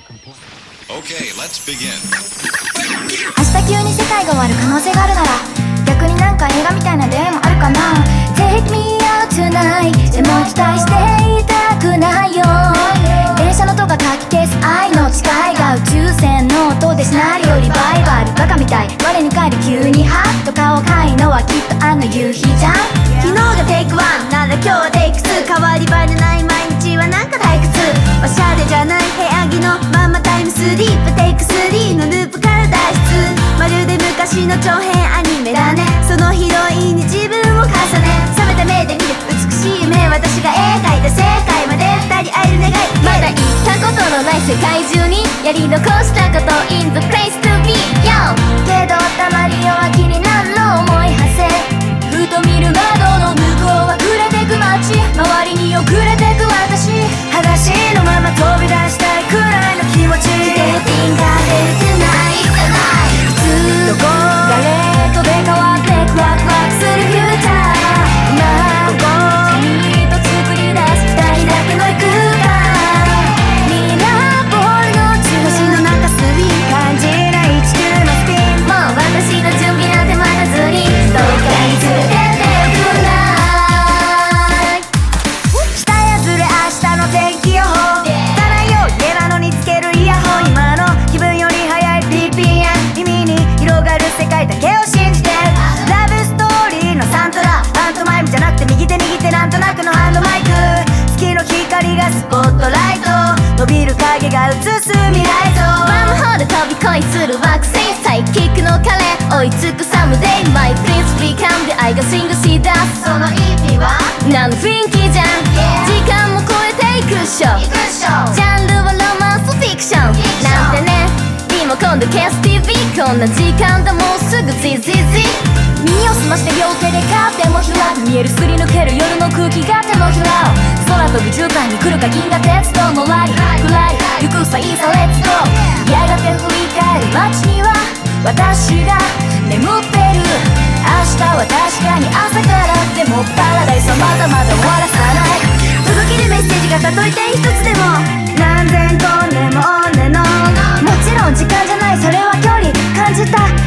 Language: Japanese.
Okay, let's begin. 明日急に世界が終わる可能性があるなら逆になんか映画みたいな出会いもあるかな。Take me out tonight でも期待していたくないよ。電車の音がかき消す。愛の誓いが宇宙船の音でシナリオリバイバル。バカみたい。我に返り急にハッと顔かいのはきっとあの夕日じゃん。昨日がテイクワン。なら今日はテイク2変わり映えのないスリープテイク3のループから脱出。まるで昔の長編アニメだね。そのヒロインに自分を重ね。冷めた目で見る美しい目私が絵描いた世界まで。2人会える願い。まだ行ったことのない世界中に。やり残したこと In the place to be、追いつく Someday。My prince will come で愛がスイングしだすその意味は？何の雰囲気じゃん。時間も超えていくっしょ。ジャンルはロマンスフィクション。なんてね。リモコンで消す TV こんな時間だもうすぐズズズ耳を澄まして両手でカーテンを開く見えるすり抜ける夜の空気が手のひらを。空飛ぶ絨毯に来るか銀河鉄道のらりふらり行くさいざ Let's goー。やがて振り返る街には私が眠ってる明日は確かに朝からでもパラダイスはまだまだ終わらさない届けるメッセージがたとえて一つでも何千トンでもオンのもちろん時間じゃないそれは距離感じた